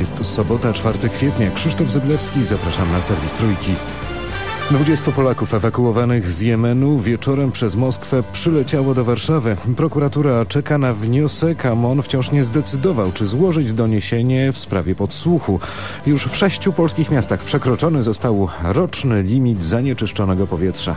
Jest sobota, 4 kwietnia. Krzysztof Zyblewski, zapraszam na serwis Trójki. 20 Polaków ewakuowanych z Jemenu wieczorem przez Moskwę przyleciało do Warszawy. Prokuratura czeka na wniosek, a MON wciąż nie zdecydował, czy złożyć doniesienie w sprawie podsłuchu. Już w sześciu polskich miastach przekroczony został roczny limit zanieczyszczonego powietrza.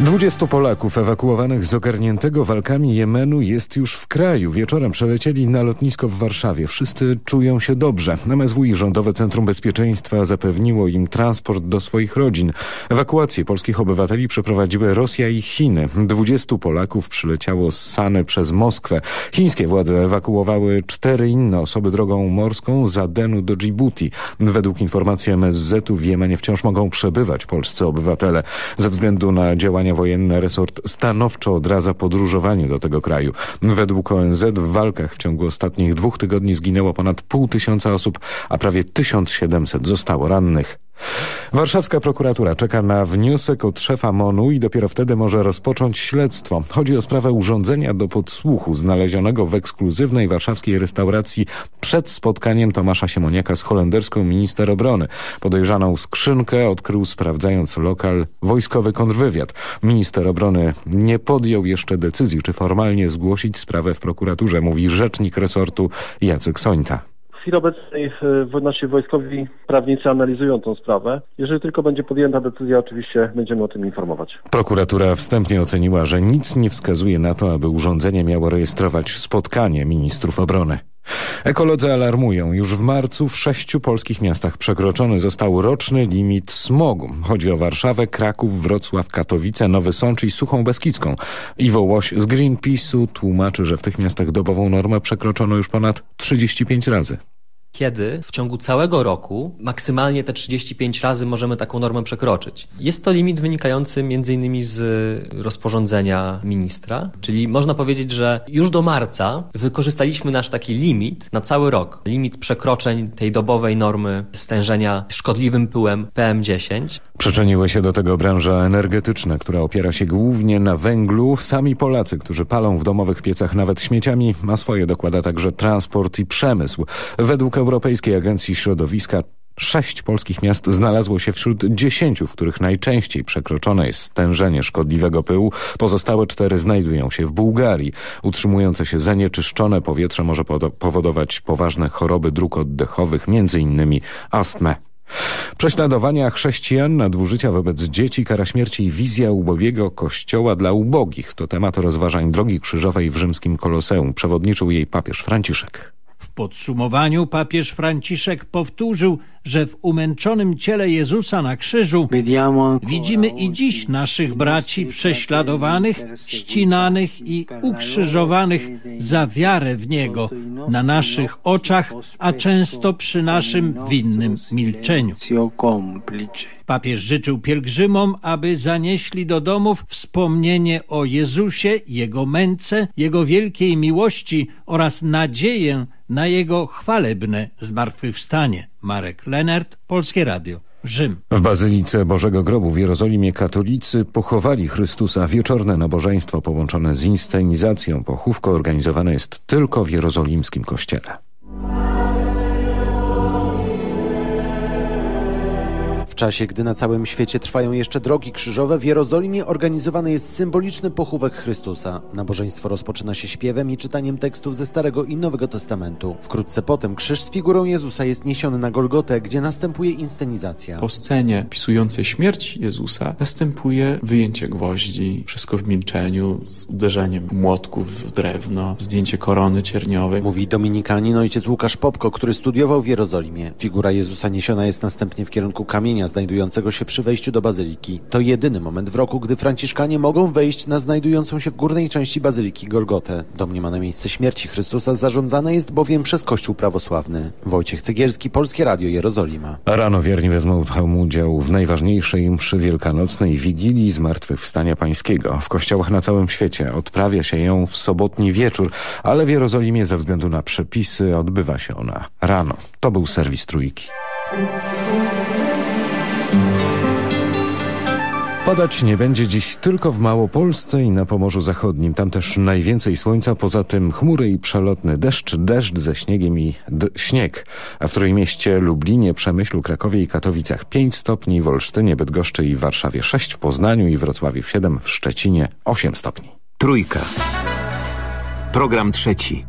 20 Polaków ewakuowanych z ogarniętego walkami Jemenu jest już w kraju. Wieczorem przelecieli na lotnisko w Warszawie. Wszyscy czują się dobrze. MSWi Rządowe Centrum Bezpieczeństwa zapewniło im transport do swoich rodzin. Ewakuację polskich obywateli przeprowadziły Rosja i Chiny. 20 Polaków przyleciało z Sany przez Moskwę. Chińskie władze ewakuowały cztery inne osoby drogą morską z Adenu do Djibouti. Według informacji MSZ-u w Jemenie wciąż mogą przebywać polscy obywatele. Ze względu na działania działania wojenne resort stanowczo odradza podróżowanie do tego kraju. Według ONZ w walkach w ciągu ostatnich dwóch tygodni zginęło ponad pół tysiąca osób, a prawie 1700 zostało rannych. Warszawska prokuratura czeka na wniosek od szefa MONU i dopiero wtedy może rozpocząć śledztwo. Chodzi o sprawę urządzenia do podsłuchu znalezionego w ekskluzywnej warszawskiej restauracji przed spotkaniem Tomasza Siemoniaka z holenderską minister obrony. Podejrzaną skrzynkę odkrył sprawdzając lokal wojskowy kontrwywiad. Minister obrony nie podjął jeszcze decyzji, czy formalnie zgłosić sprawę w prokuraturze, mówi rzecznik resortu Jacek Sońta chwili obecnej e, nasi wojskowi prawnicy analizują tę sprawę. Jeżeli tylko będzie podjęta decyzja, oczywiście będziemy o tym informować. Prokuratura wstępnie oceniła, że nic nie wskazuje na to, aby urządzenie miało rejestrować spotkanie ministrów obrony. Ekolodzy alarmują. Już w marcu w sześciu polskich miastach przekroczony został roczny limit smogu. Chodzi o Warszawę, Kraków, Wrocław, Katowice, Nowy Sącz i Suchą Beskidzką. Iwo Łoś z Greenpeace'u tłumaczy, że w tych miastach dobową normę przekroczono już ponad 35 razy kiedy w ciągu całego roku maksymalnie te 35 razy możemy taką normę przekroczyć. Jest to limit wynikający m.in. z rozporządzenia ministra, czyli można powiedzieć, że już do marca wykorzystaliśmy nasz taki limit na cały rok. Limit przekroczeń tej dobowej normy stężenia szkodliwym pyłem PM10. Przyczyniły się do tego branża energetyczna, która opiera się głównie na węglu. Sami Polacy, którzy palą w domowych piecach nawet śmieciami, ma swoje dokłada także transport i przemysł. Według Europejskiej Agencji Środowiska Sześć polskich miast znalazło się wśród dziesięciu, w których najczęściej przekroczone jest stężenie szkodliwego pyłu. Pozostałe cztery znajdują się w Bułgarii. Utrzymujące się zanieczyszczone powietrze może powodować poważne choroby dróg oddechowych, m.in. astmę. Prześladowania chrześcijan, nadużycia wobec dzieci, kara śmierci i wizja ubogiego kościoła dla ubogich to temat rozważań Drogi Krzyżowej w rzymskim Koloseum. Przewodniczył jej papież Franciszek. Podsumowaniu papież Franciszek powtórzył, że w umęczonym ciele Jezusa na krzyżu widzimy i dziś naszych braci prześladowanych, ścinanych i ukrzyżowanych za wiarę w Niego na naszych oczach, a często przy naszym winnym milczeniu. Papież życzył pielgrzymom, aby zanieśli do domów wspomnienie o Jezusie, Jego męce, Jego wielkiej miłości oraz nadzieję na Jego chwalebne zmartwychwstanie. Marek Lenert, Polskie Radio. Rzym. W Bazylice Bożego Grobu w Jerozolimie katolicy pochowali Chrystusa. Wieczorne nabożeństwo połączone z inscenizacją pochówko organizowane jest tylko w jerozolimskim kościele. Czasie, gdy na całym świecie trwają jeszcze drogi krzyżowe, w Jerozolimie organizowany jest symboliczny pochówek Chrystusa. Nabożeństwo rozpoczyna się śpiewem i czytaniem tekstów ze Starego i Nowego Testamentu. Wkrótce potem krzyż z figurą Jezusa jest niesiony na Golgotę, gdzie następuje inscenizacja. Po scenie opisującej śmierć Jezusa następuje wyjęcie gwoździ, wszystko w milczeniu, z uderzeniem młotków w drewno, zdjęcie korony cierniowej. Mówi dominikanin ojciec Łukasz Popko, który studiował w Jerozolimie. Figura Jezusa niesiona jest następnie w kierunku kamienia znajdującego się przy wejściu do bazyliki. To jedyny moment w roku, gdy franciszkanie mogą wejść na znajdującą się w górnej części bazyliki Golgotę. Domniemane miejsce śmierci Chrystusa zarządzane jest bowiem przez Kościół prawosławny. Wojciech Cegielski, Polskie Radio Jerozolima. Rano wierni wezmą udział w najważniejszej mszy wielkanocnej Wigilii Zmartwychwstania Pańskiego. W kościołach na całym świecie odprawia się ją w sobotni wieczór, ale w Jerozolimie ze względu na przepisy odbywa się ona rano. To był serwis Trójki. Padać nie będzie dziś tylko w Małopolsce i na Pomorzu Zachodnim. Tam też najwięcej słońca, poza tym chmury i przelotny deszcz, deszcz ze śniegiem i śnieg. A w Trójmieście, Lublinie, Przemyślu, Krakowie i Katowicach 5 stopni, w Olsztynie, Bydgoszczy i Warszawie 6, w Poznaniu i Wrocławiu 7, w Szczecinie 8 stopni. Trójka. Program trzeci.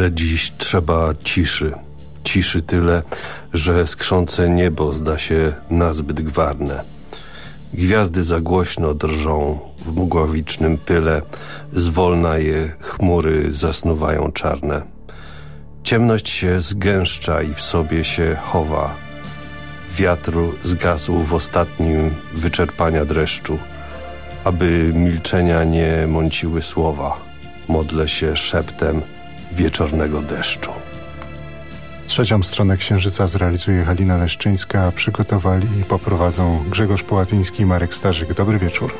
Tyle dziś trzeba ciszy. Ciszy tyle, że skrzące niebo zda się nazbyt gwarne. Gwiazdy za głośno drżą w mgławicznym pyle, zwolna je chmury zasnuwają czarne. Ciemność się zgęszcza i w sobie się chowa. Wiatr zgasł w ostatnim wyczerpania dreszczu, aby milczenia nie mąciły słowa. Modlę się szeptem, wieczornego deszczu. Trzecią stronę Księżyca zrealizuje Halina Leszczyńska, przygotowali i poprowadzą Grzegorz Połatyński i Marek Starzyk. Dobry wieczór.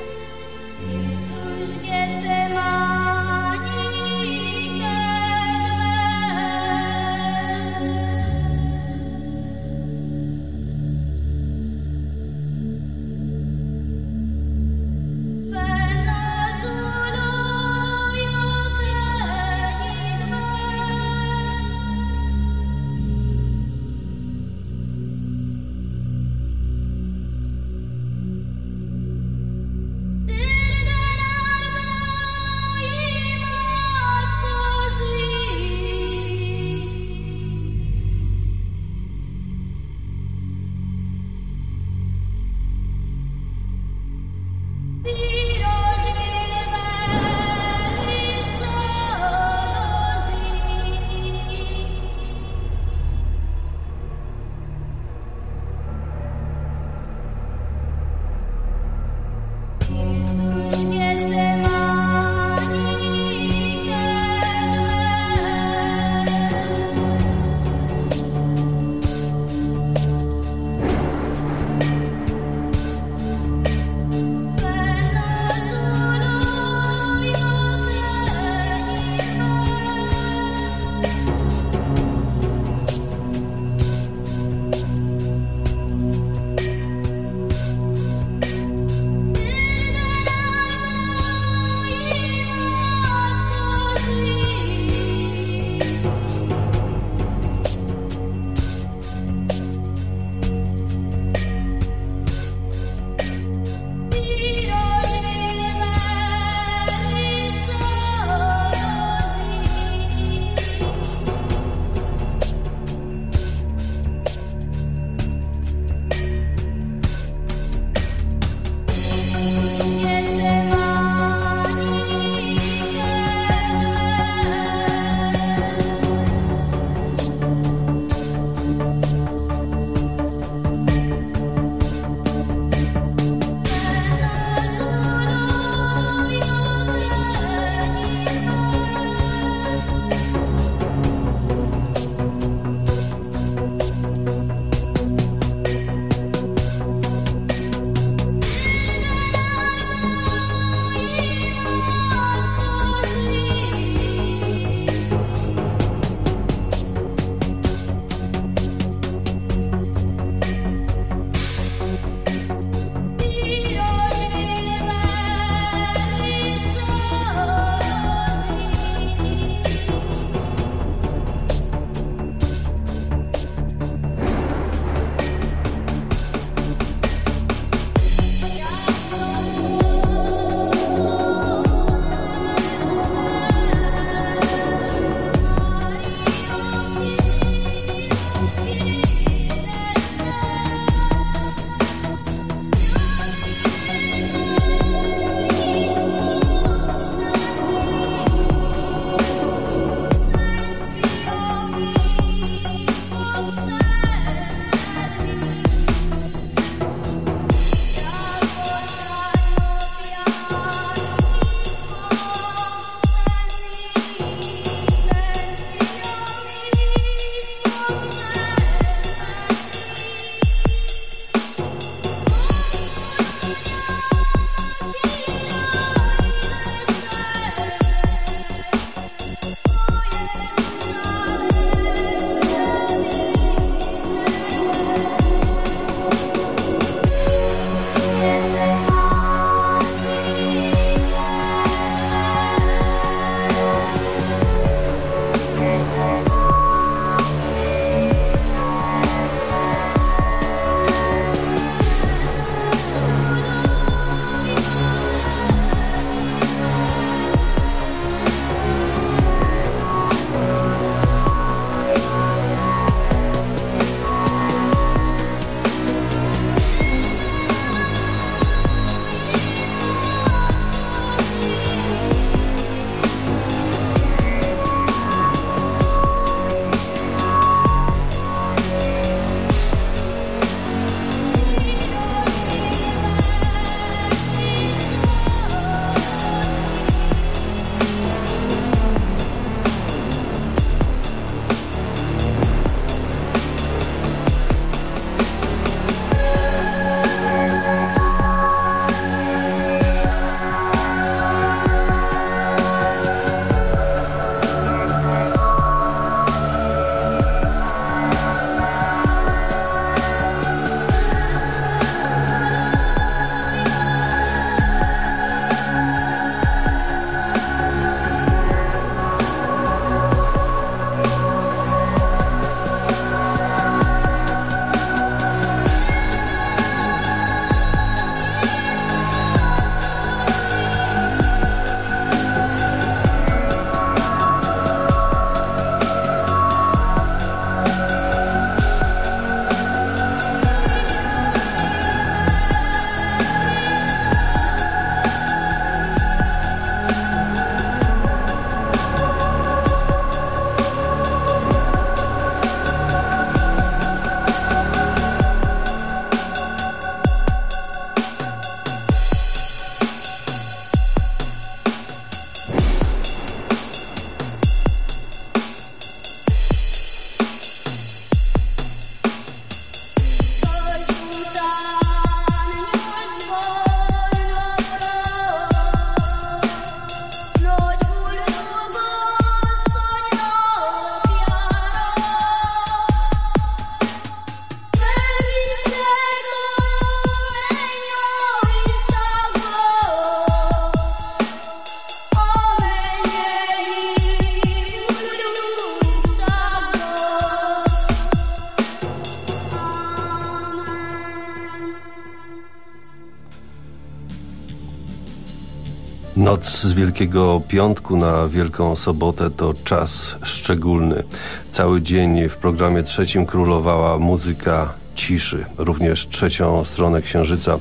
Z Wielkiego Piątku na Wielką Sobotę to czas szczególny. Cały dzień w programie trzecim królowała muzyka ciszy. Również trzecią stronę księżyca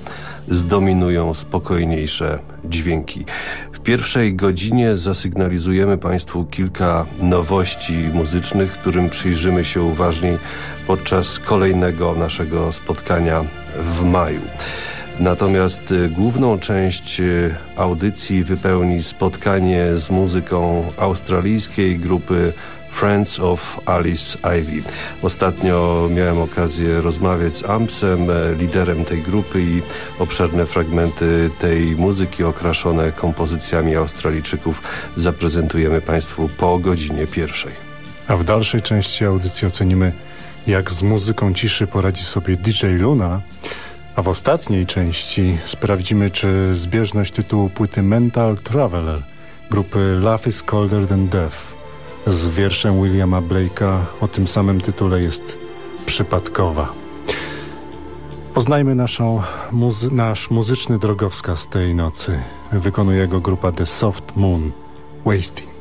zdominują spokojniejsze dźwięki. W pierwszej godzinie zasygnalizujemy Państwu kilka nowości muzycznych, którym przyjrzymy się uważniej podczas kolejnego naszego spotkania w maju. Natomiast y, główną część y, audycji wypełni spotkanie z muzyką australijskiej grupy Friends of Alice Ivy. Ostatnio miałem okazję rozmawiać z Ampsem, e, liderem tej grupy i obszerne fragmenty tej muzyki okraszone kompozycjami Australijczyków zaprezentujemy Państwu po godzinie pierwszej. A w dalszej części audycji ocenimy jak z muzyką ciszy poradzi sobie DJ Luna, a w ostatniej części sprawdzimy, czy zbieżność tytułu płyty Mental Traveler grupy Love is Colder Than Death z wierszem Williama Blake'a o tym samym tytule jest przypadkowa. Poznajmy naszą, muzy nasz muzyczny drogowskaz tej nocy. Wykonuje go grupa The Soft Moon Wasting.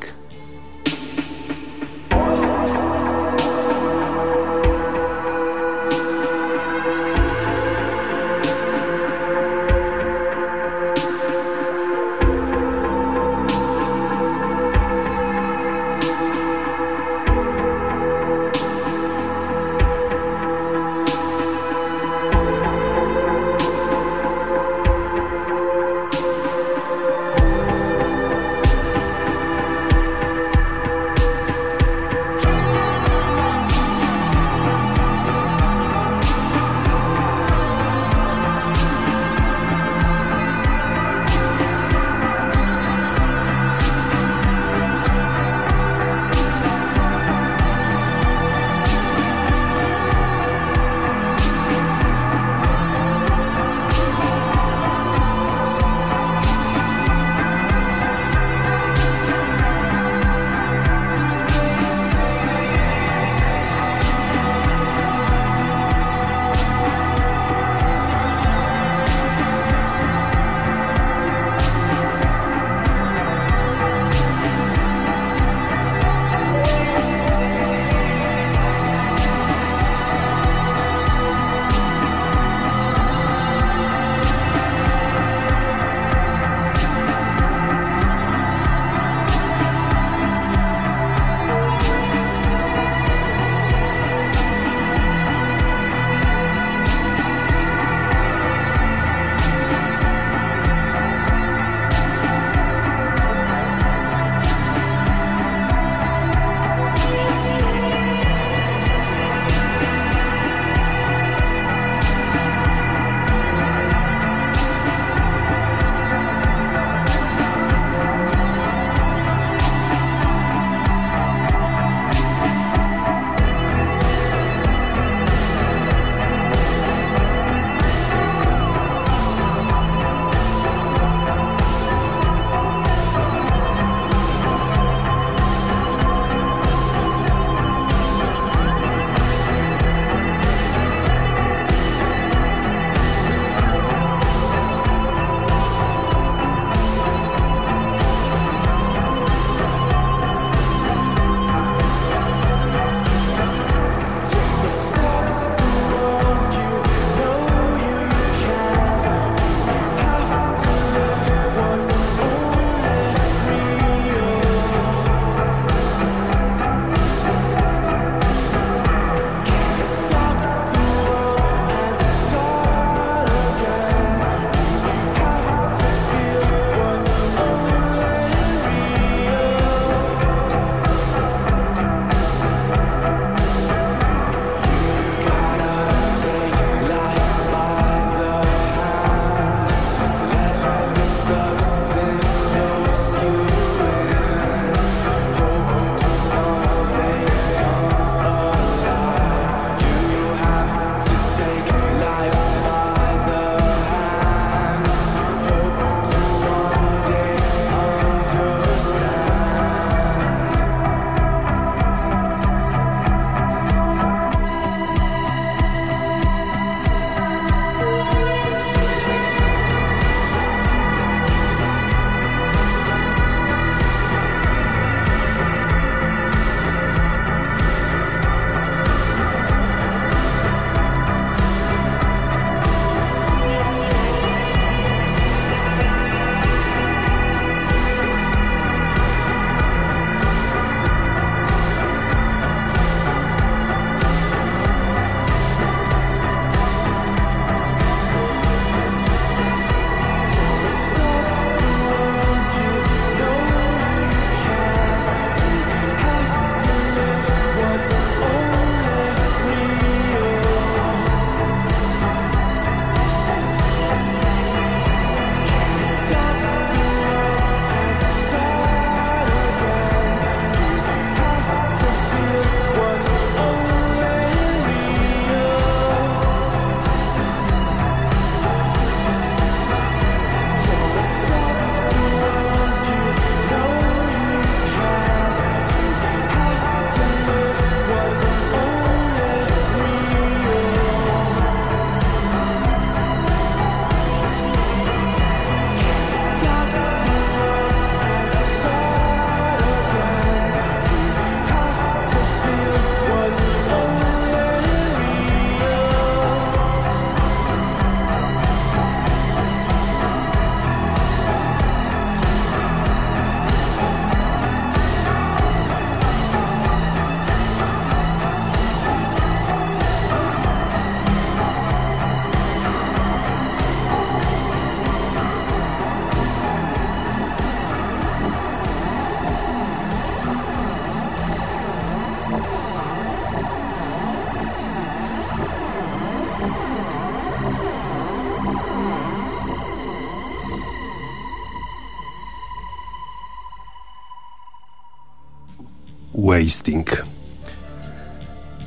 Wasting.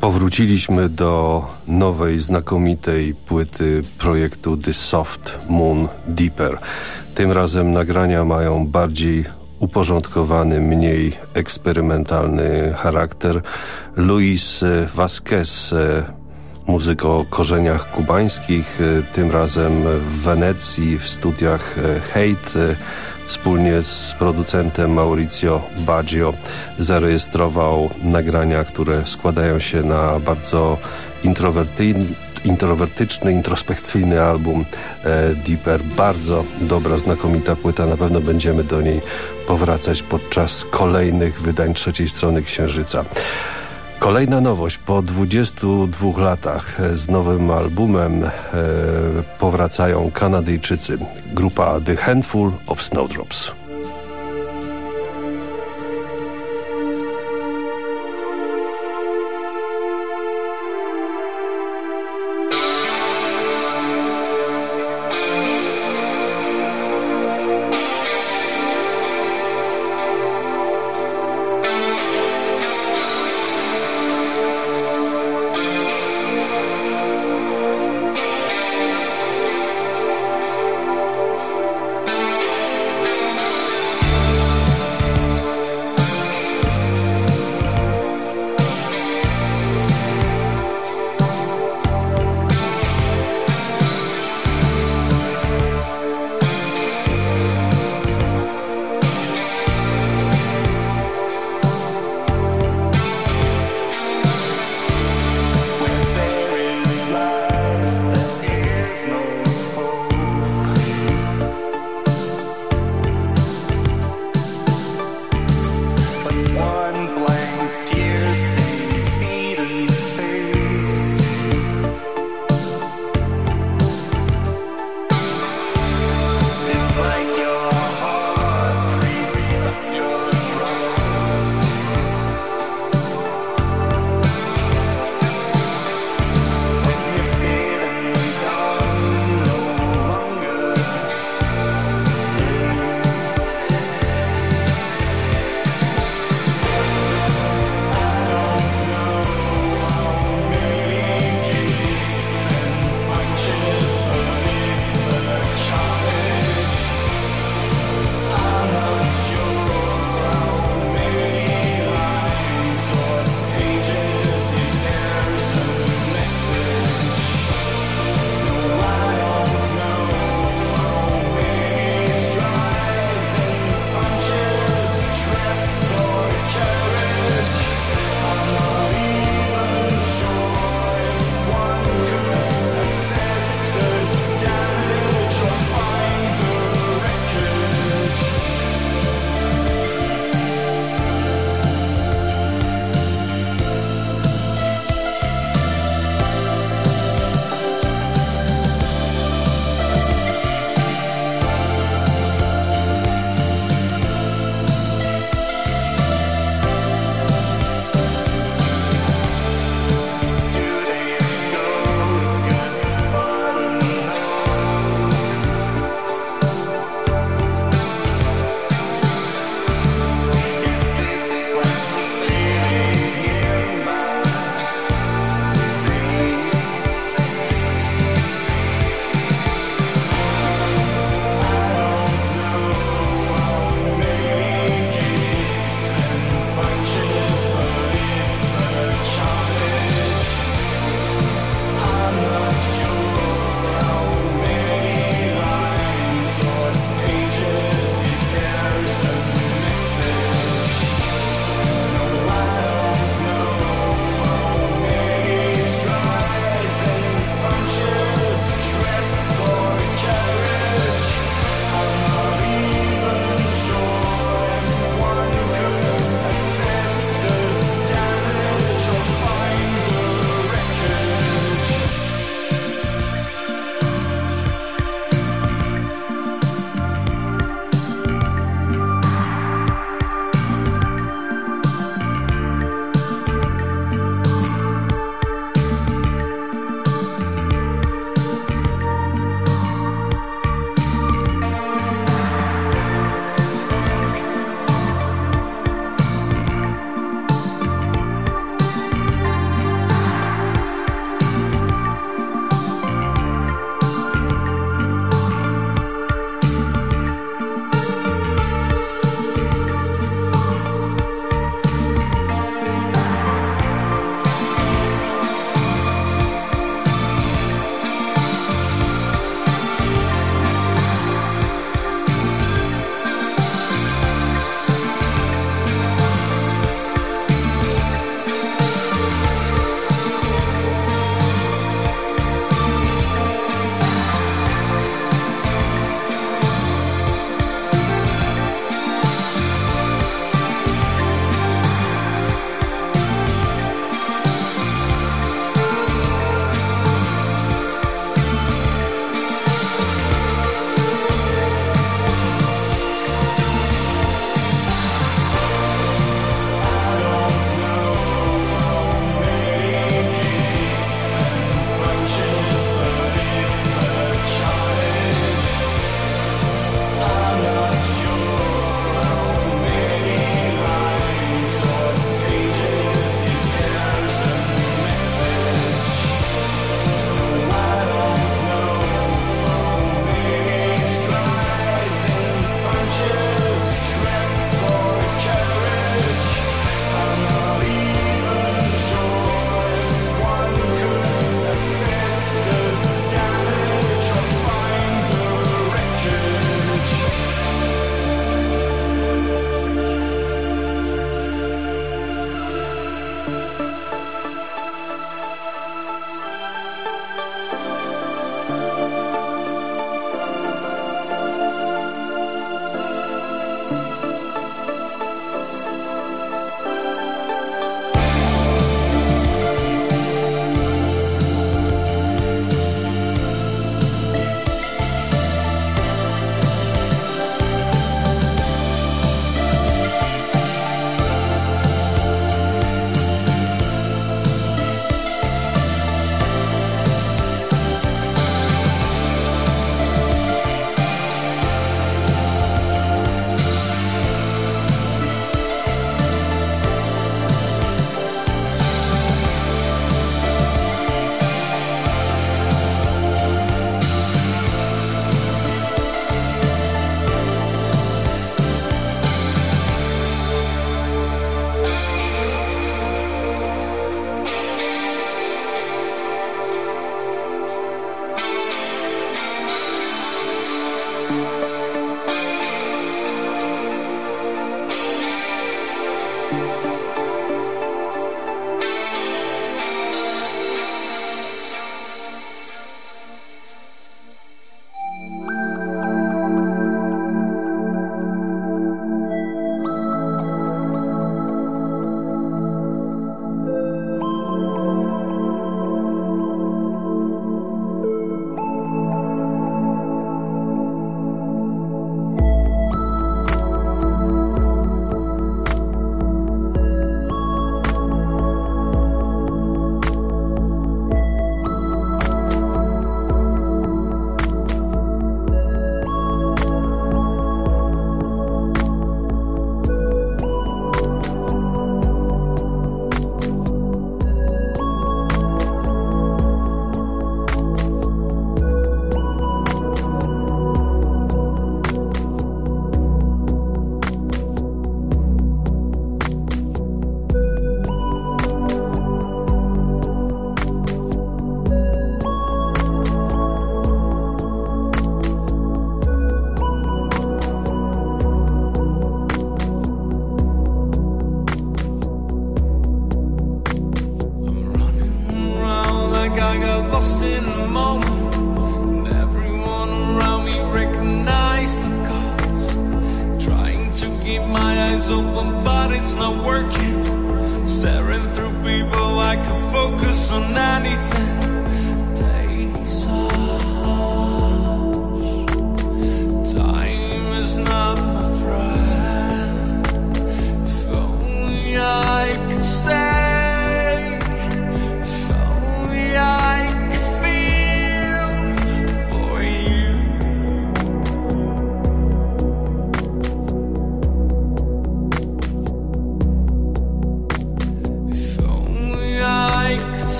Powróciliśmy do nowej, znakomitej płyty projektu The Soft Moon Deeper. Tym razem nagrania mają bardziej uporządkowany, mniej eksperymentalny charakter. Luis Vasquez, muzyk o korzeniach kubańskich, tym razem w Wenecji w studiach Hate wspólnie z producentem Mauricio Baggio zarejestrował nagrania, które składają się na bardzo introwertyczny, introspekcyjny album e, Deeper. Bardzo dobra, znakomita płyta. Na pewno będziemy do niej powracać podczas kolejnych wydań trzeciej strony Księżyca. Kolejna nowość po 22 latach z nowym albumem e, powracają Kanadyjczycy. Grupa The Handful of Snowdrops.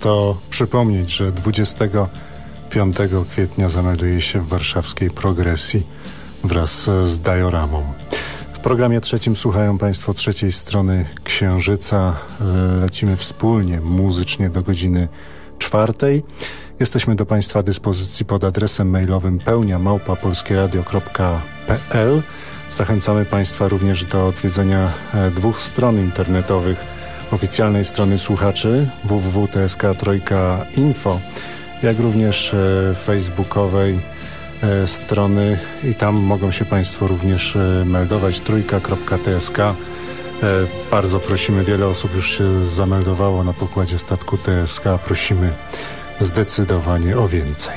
Warto przypomnieć, że 25 kwietnia zamelduje się w warszawskiej progresji wraz z Dioramą. W programie trzecim słuchają Państwo trzeciej strony Księżyca. Lecimy wspólnie muzycznie do godziny czwartej. Jesteśmy do Państwa dyspozycji pod adresem mailowym pełnia małpa.polskieradio.pl Zachęcamy Państwa również do odwiedzenia dwóch stron internetowych oficjalnej strony słuchaczy www.tsk3.info jak również e, facebookowej e, strony i tam mogą się Państwo również e, meldować trójka.tsk Bardzo prosimy, wiele osób już się zameldowało na pokładzie statku TSK. Prosimy zdecydowanie o więcej.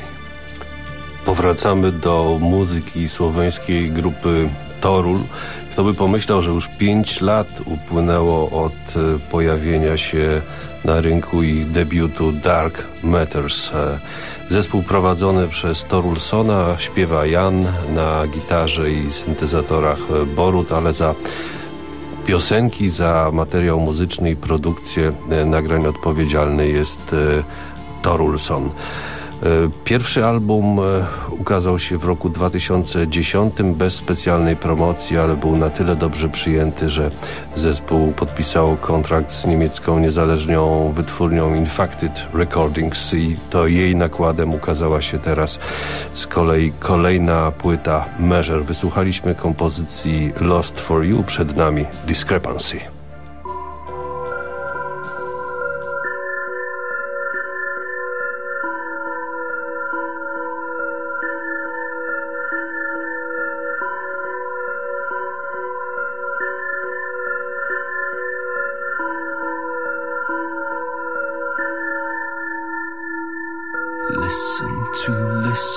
Powracamy do muzyki słoweńskiej grupy Torul. Kto by pomyślał, że już pięć lat upłynęło od e, pojawienia się na rynku ich debiutu Dark Matters. E, Zespół prowadzony przez Torulsona śpiewa Jan na gitarze i syntezatorach e, Borut, ale za piosenki, za materiał muzyczny i produkcję nagrań odpowiedzialny jest Torulson. E, Pierwszy album e, ukazał się w roku 2010 bez specjalnej promocji, ale był na tyle dobrze przyjęty, że zespół podpisał kontrakt z niemiecką niezależną wytwórnią Infacted Recordings i to jej nakładem ukazała się teraz z kolei kolejna płyta Measure. Wysłuchaliśmy kompozycji Lost for You, przed nami Discrepancy.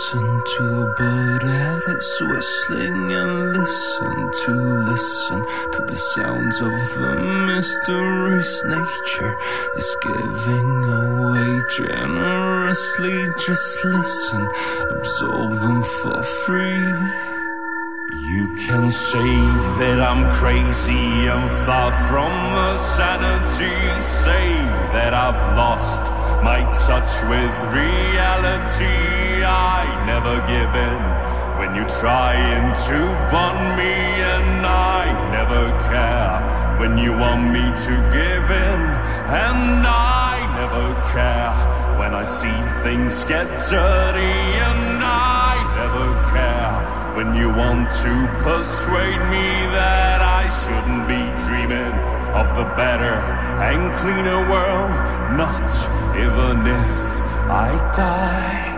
Listen to a bird at its whistling and listen to, listen to the sounds of the mysterious nature is giving away generously. Just listen, absorb them for free. You can say that I'm crazy and far from the sanity. Say that I've lost my touch with reality. I never give in. When you trying to bond me, and I never care. When you want me to give in, and I never care. When I see things get dirty and I never care. When you want to persuade me that I shouldn't be dreaming of the better and cleaner world, not even if I die.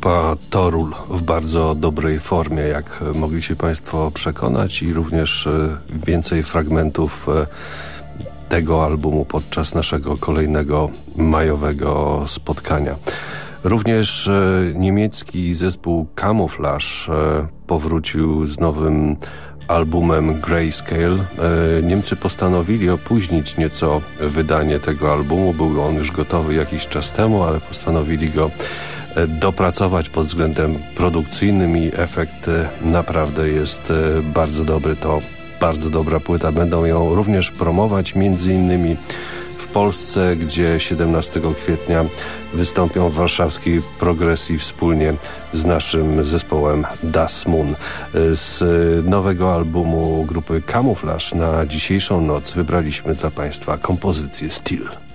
Grupa Torul w bardzo dobrej formie, jak mogli się Państwo przekonać i również e, więcej fragmentów e, tego albumu podczas naszego kolejnego majowego spotkania. Również e, niemiecki zespół Camouflage powrócił z nowym albumem Grayscale. Niemcy postanowili opóźnić nieco wydanie tego albumu. Był on już gotowy jakiś czas temu, ale postanowili go dopracować pod względem produkcyjnym i efekt e, naprawdę jest e, bardzo dobry. To bardzo dobra płyta. Będą ją również promować między innymi w Polsce, gdzie 17 kwietnia wystąpią warszawskiej progresji wspólnie z naszym zespołem Das Moon. E, z nowego albumu grupy Camouflage na dzisiejszą noc wybraliśmy dla Państwa kompozycję Steel.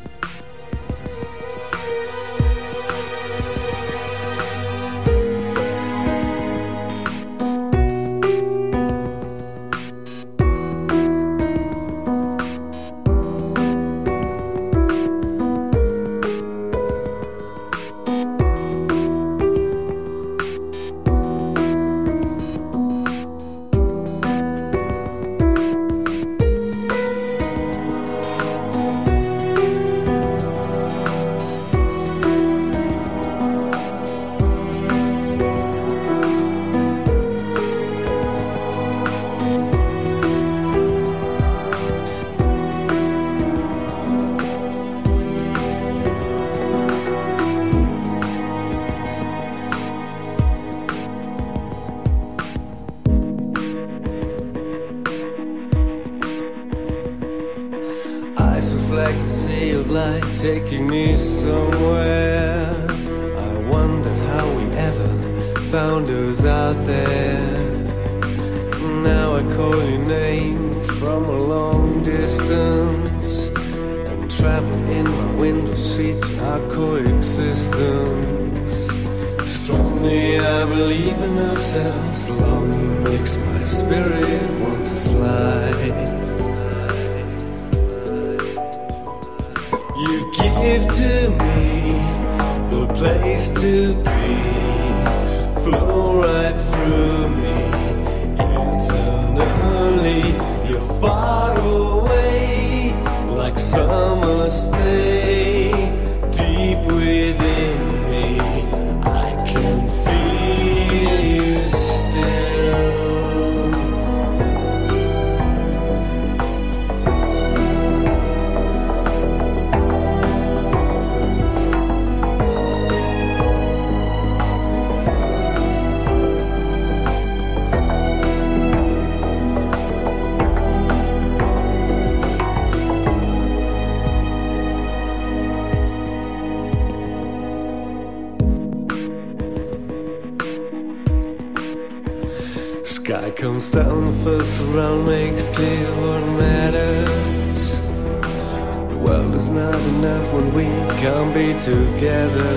I believe in ourselves, longing makes my spirit want to fly. You give to me the place to be, flow right through me eternally. You're far away, like summer stay deep within First around makes clear what matters. The world is not enough when we can't be together.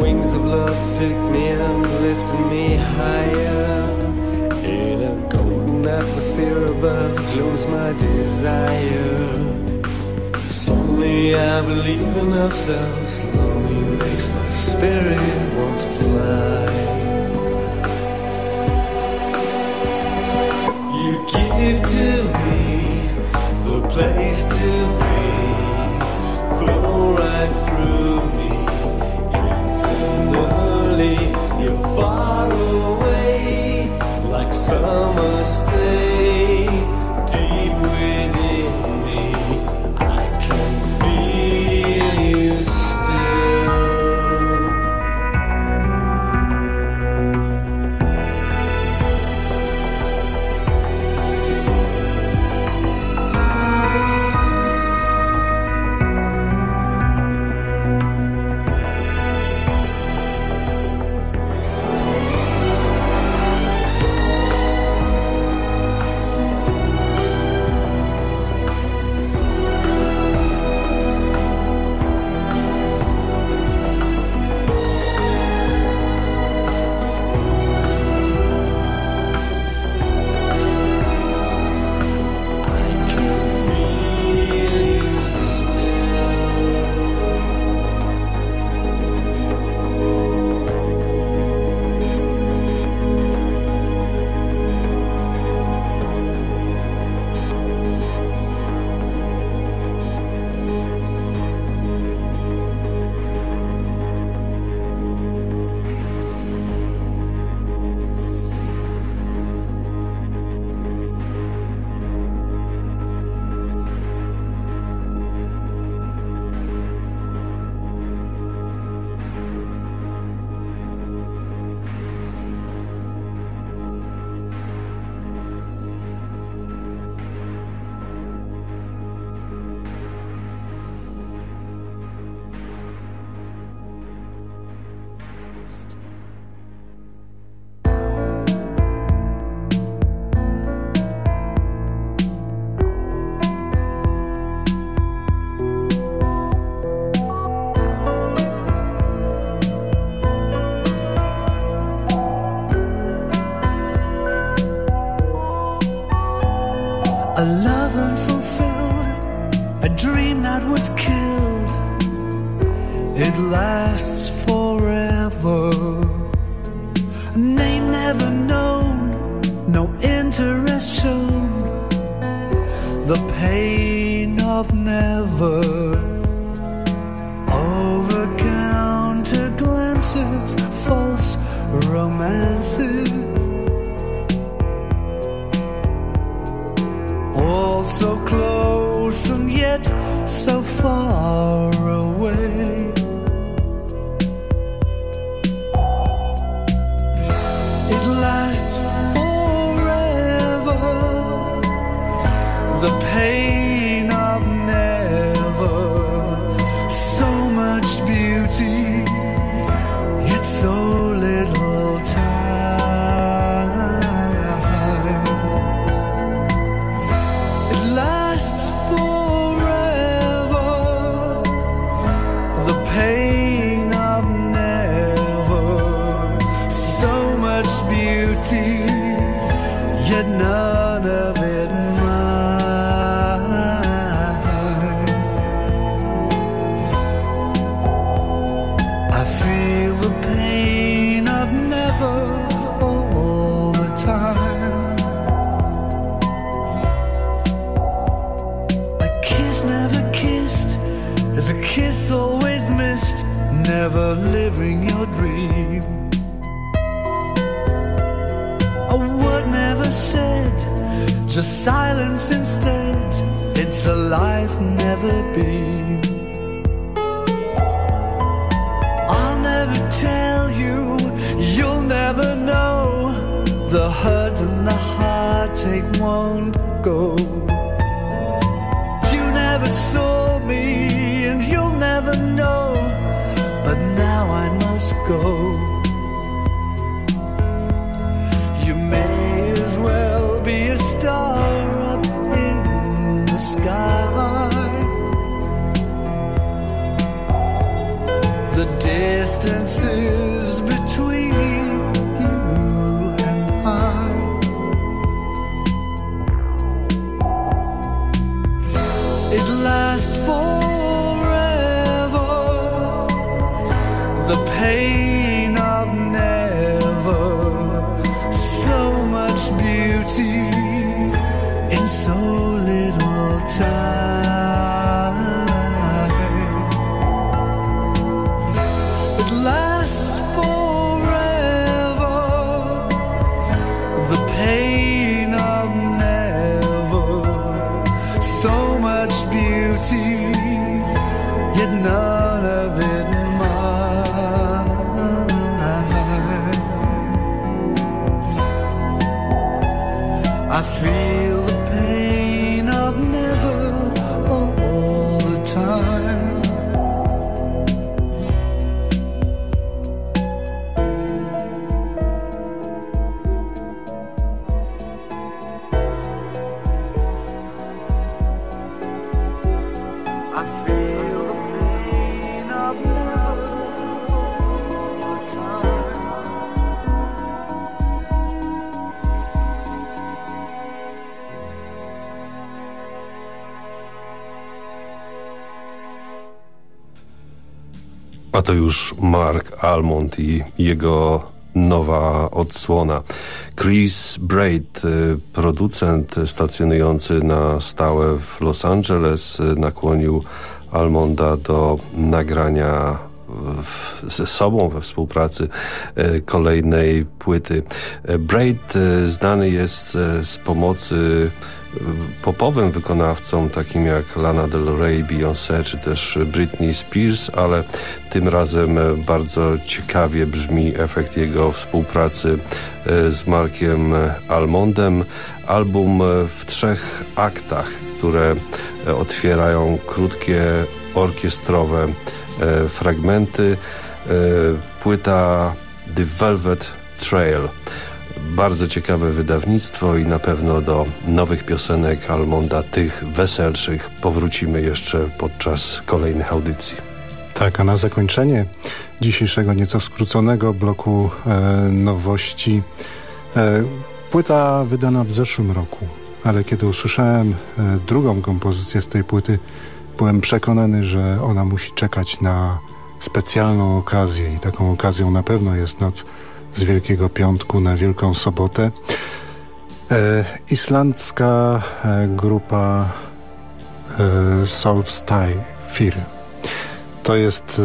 Wings of love pick me up, lifting me higher. In a golden atmosphere above, close my desire. Slowly I believe in ourselves. Longing makes my spirit want to fly. Give to me the place to be, flow right through me eternally. You're far away, like summer stay deep within I've never been. To już Mark Almond i jego nowa odsłona. Chris Braid, y, producent stacjonujący na stałe w Los Angeles, y, nakłonił Almonda do nagrania ze sobą we współpracy y, kolejnej płyty. Braid znany jest z pomocy popowym wykonawcom, takim jak Lana Del Rey, Beyoncé czy też Britney Spears, ale tym razem bardzo ciekawie brzmi efekt jego współpracy e, z Markiem Almondem. Album w trzech aktach, które e, otwierają krótkie orkiestrowe e, fragmenty. Płyta The Velvet Trail. Bardzo ciekawe wydawnictwo i na pewno do nowych piosenek Almonda, tych weselszych, powrócimy jeszcze podczas kolejnych audycji. Tak, a na zakończenie dzisiejszego nieco skróconego bloku e, nowości e, płyta wydana w zeszłym roku, ale kiedy usłyszałem e, drugą kompozycję z tej płyty, byłem przekonany, że ona musi czekać na specjalną okazję i taką okazją na pewno jest noc z Wielkiego Piątku na Wielką Sobotę. E, islandzka e, grupa e, Solstafir. To jest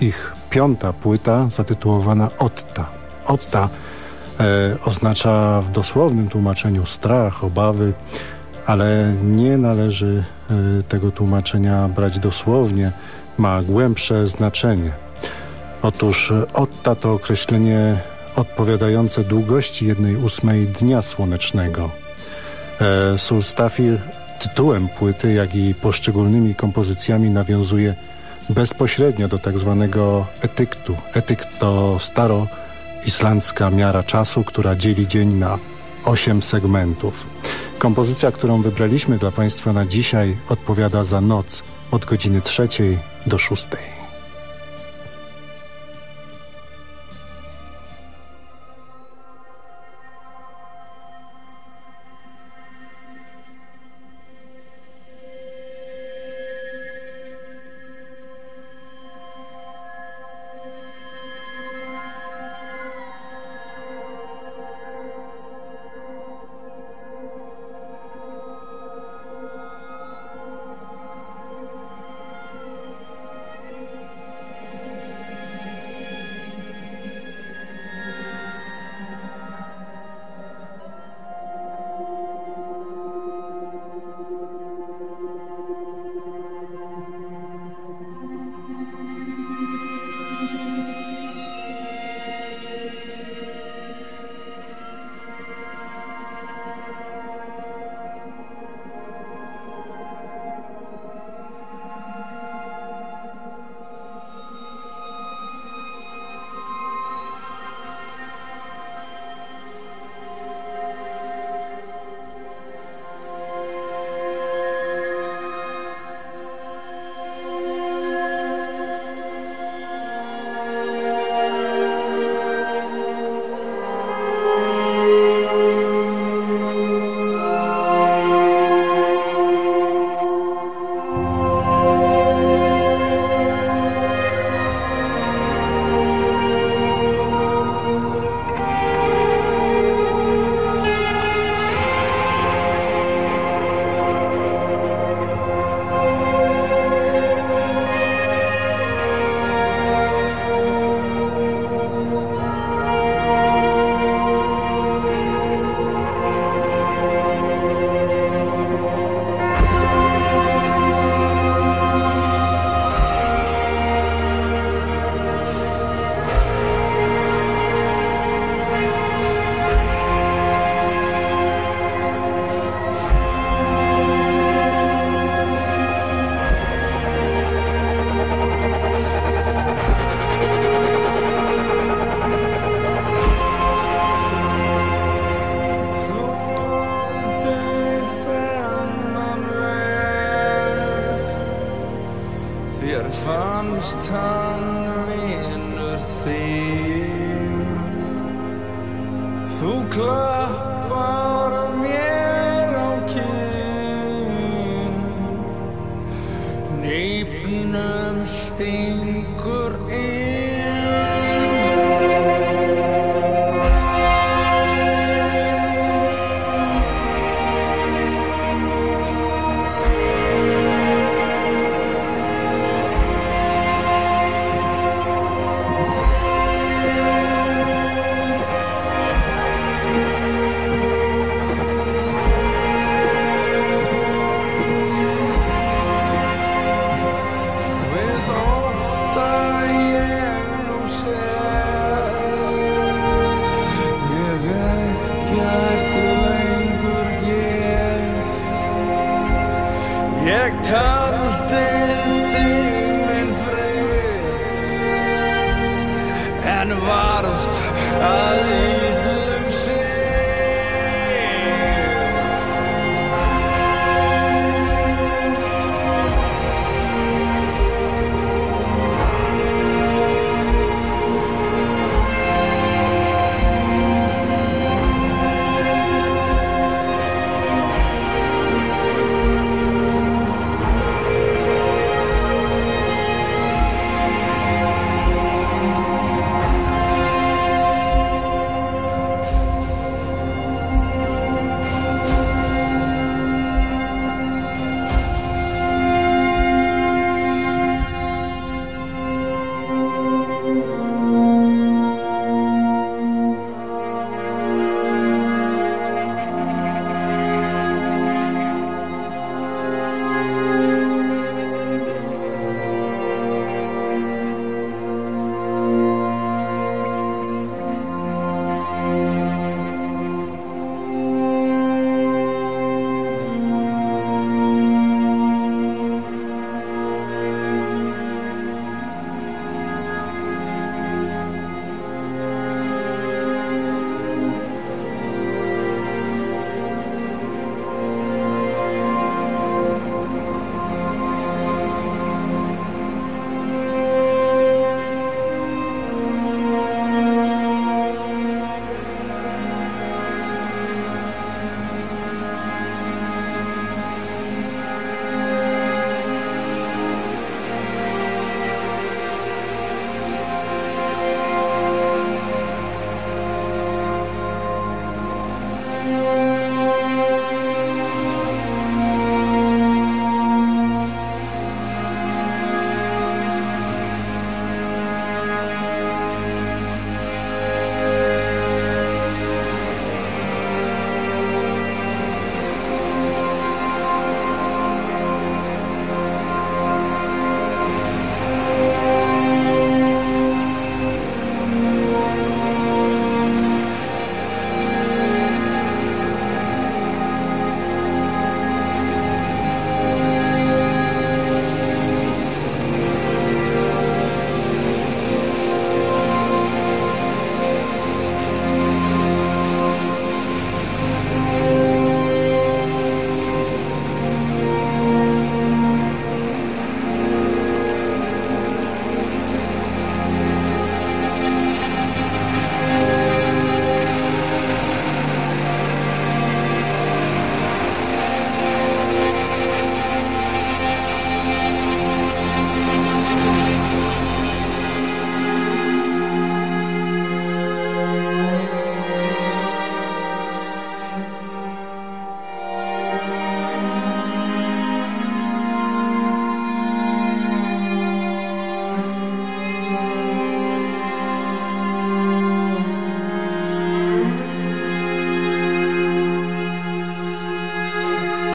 e, ich piąta płyta zatytułowana Otta. Otta e, oznacza w dosłownym tłumaczeniu strach, obawy, ale nie należy e, tego tłumaczenia brać dosłownie, ma głębsze znaczenie. Otóż e, Otta to określenie odpowiadające długości jednej ósmej dnia słonecznego. E, tytułem płyty, jak i poszczególnymi kompozycjami nawiązuje bezpośrednio do tak zwanego etyktu. Etykt to staroislandzka miara czasu, która dzieli dzień na osiem segmentów. Kompozycja, którą wybraliśmy dla Państwa na dzisiaj odpowiada za noc od godziny trzeciej do szóstej.